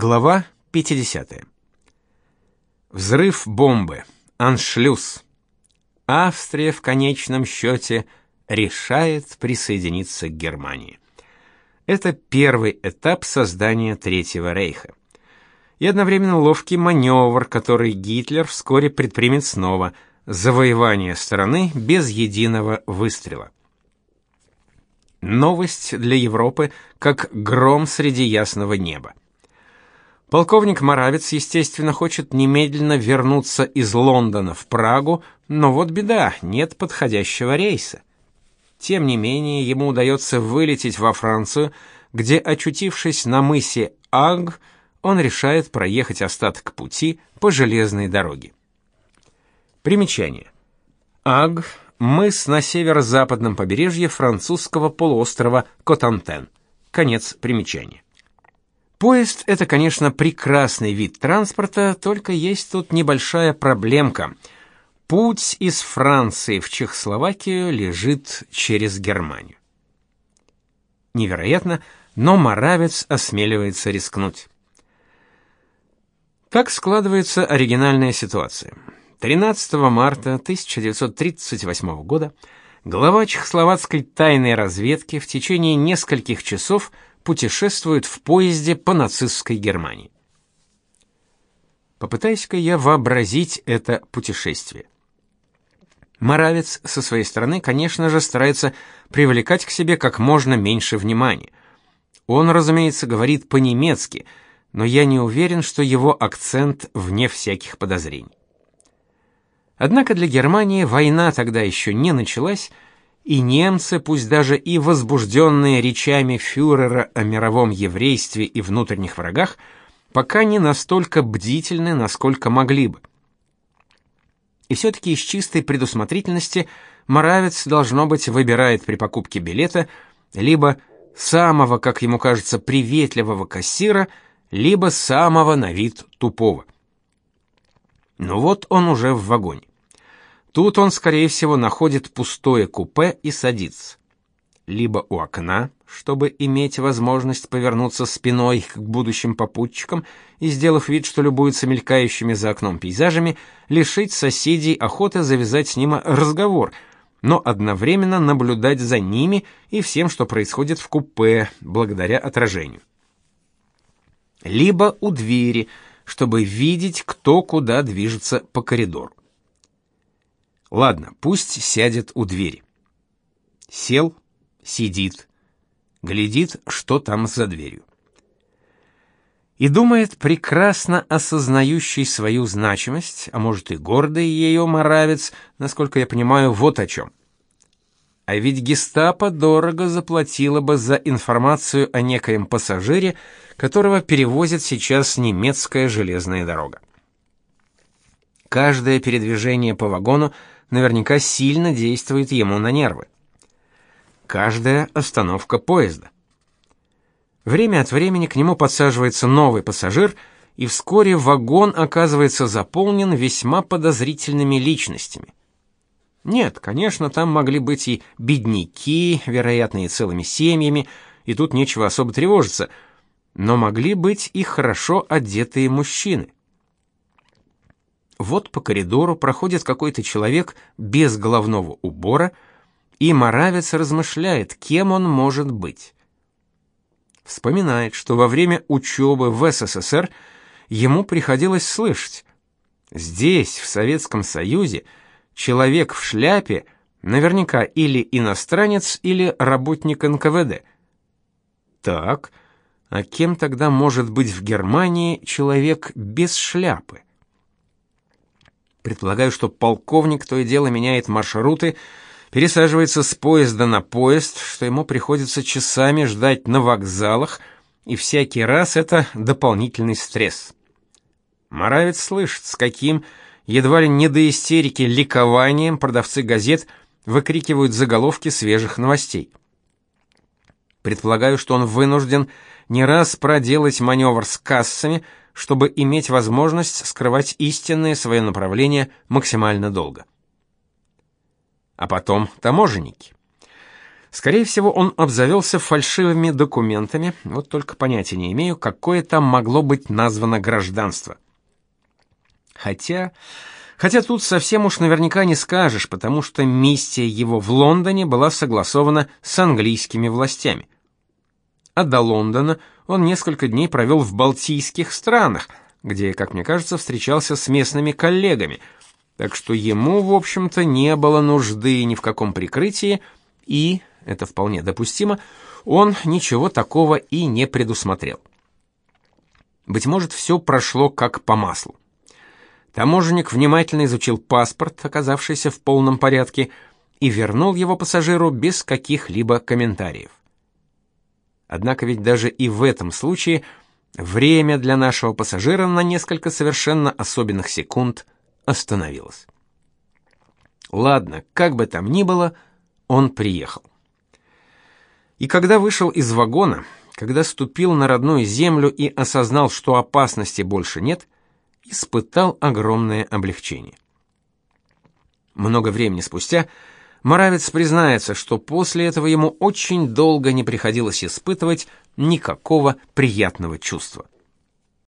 Глава 50. Взрыв бомбы. Аншлюз. Австрия в конечном счете решает присоединиться к Германии. Это первый этап создания Третьего рейха. И одновременно ловкий маневр, который Гитлер вскоре предпримет снова завоевание страны без единого выстрела. Новость для Европы как гром среди ясного неба. Полковник Моравец, естественно, хочет немедленно вернуться из Лондона в Прагу, но вот беда, нет подходящего рейса. Тем не менее, ему удается вылететь во Францию, где, очутившись на мысе Аг, он решает проехать остаток пути по железной дороге. Примечание. Аг – мыс на северо-западном побережье французского полуострова Котантен. Конец примечания. Поезд это, конечно, прекрасный вид транспорта, только есть тут небольшая проблемка. Путь из Франции в Чехословакию лежит через Германию. Невероятно, но Моравец осмеливается рискнуть. Как складывается оригинальная ситуация? 13 марта 1938 года глава чехословацкой тайной разведки в течение нескольких часов – путешествует в поезде по нацистской Германии. Попытаюсь-ка я вообразить это путешествие. Моравец со своей стороны, конечно же, старается привлекать к себе как можно меньше внимания. Он, разумеется, говорит по-немецки, но я не уверен, что его акцент вне всяких подозрений. Однако для Германии война тогда еще не началась, и немцы, пусть даже и возбужденные речами фюрера о мировом еврействе и внутренних врагах, пока не настолько бдительны, насколько могли бы. И все-таки из чистой предусмотрительности Моравец, должно быть, выбирает при покупке билета либо самого, как ему кажется, приветливого кассира, либо самого на вид тупого. Ну вот он уже в вагоне. Тут он, скорее всего, находит пустое купе и садится. Либо у окна, чтобы иметь возможность повернуться спиной к будущим попутчикам и, сделав вид, что любуется мелькающими за окном пейзажами, лишить соседей охоты завязать с ним разговор, но одновременно наблюдать за ними и всем, что происходит в купе, благодаря отражению. Либо у двери, чтобы видеть, кто куда движется по коридору. Ладно, пусть сядет у двери. Сел, сидит, глядит, что там за дверью. И думает, прекрасно осознающий свою значимость, а может и гордый ее моравец, насколько я понимаю, вот о чем. А ведь гестапо дорого заплатило бы за информацию о некоем пассажире, которого перевозит сейчас немецкая железная дорога. Каждое передвижение по вагону – наверняка сильно действует ему на нервы. Каждая остановка поезда. Время от времени к нему подсаживается новый пассажир, и вскоре вагон оказывается заполнен весьма подозрительными личностями. Нет, конечно, там могли быть и бедняки, вероятно, и целыми семьями, и тут нечего особо тревожиться, но могли быть и хорошо одетые мужчины. Вот по коридору проходит какой-то человек без головного убора, и Моравец размышляет, кем он может быть. Вспоминает, что во время учебы в СССР ему приходилось слышать: здесь, в Советском Союзе, человек в шляпе наверняка или иностранец, или работник НКВД. Так, а кем тогда может быть в Германии человек без шляпы? Предполагаю, что полковник то и дело меняет маршруты, пересаживается с поезда на поезд, что ему приходится часами ждать на вокзалах, и всякий раз это дополнительный стресс. Моравец слышит, с каким едва ли не до истерики ликованием продавцы газет выкрикивают заголовки свежих новостей. Предполагаю, что он вынужден не раз проделать маневр с кассами, чтобы иметь возможность скрывать истинное свое направление максимально долго. А потом таможенники. Скорее всего, он обзавелся фальшивыми документами, вот только понятия не имею, какое там могло быть названо гражданство. Хотя... Хотя тут совсем уж наверняка не скажешь, потому что миссия его в Лондоне была согласована с английскими властями. А до Лондона он несколько дней провел в Балтийских странах, где, как мне кажется, встречался с местными коллегами, так что ему, в общем-то, не было нужды ни в каком прикрытии, и, это вполне допустимо, он ничего такого и не предусмотрел. Быть может, все прошло как по маслу. Таможенник внимательно изучил паспорт, оказавшийся в полном порядке, и вернул его пассажиру без каких-либо комментариев. Однако ведь даже и в этом случае время для нашего пассажира на несколько совершенно особенных секунд остановилось. Ладно, как бы там ни было, он приехал. И когда вышел из вагона, когда ступил на родную землю и осознал, что опасности больше нет, испытал огромное облегчение. Много времени спустя Моравец признается, что после этого ему очень долго не приходилось испытывать никакого приятного чувства.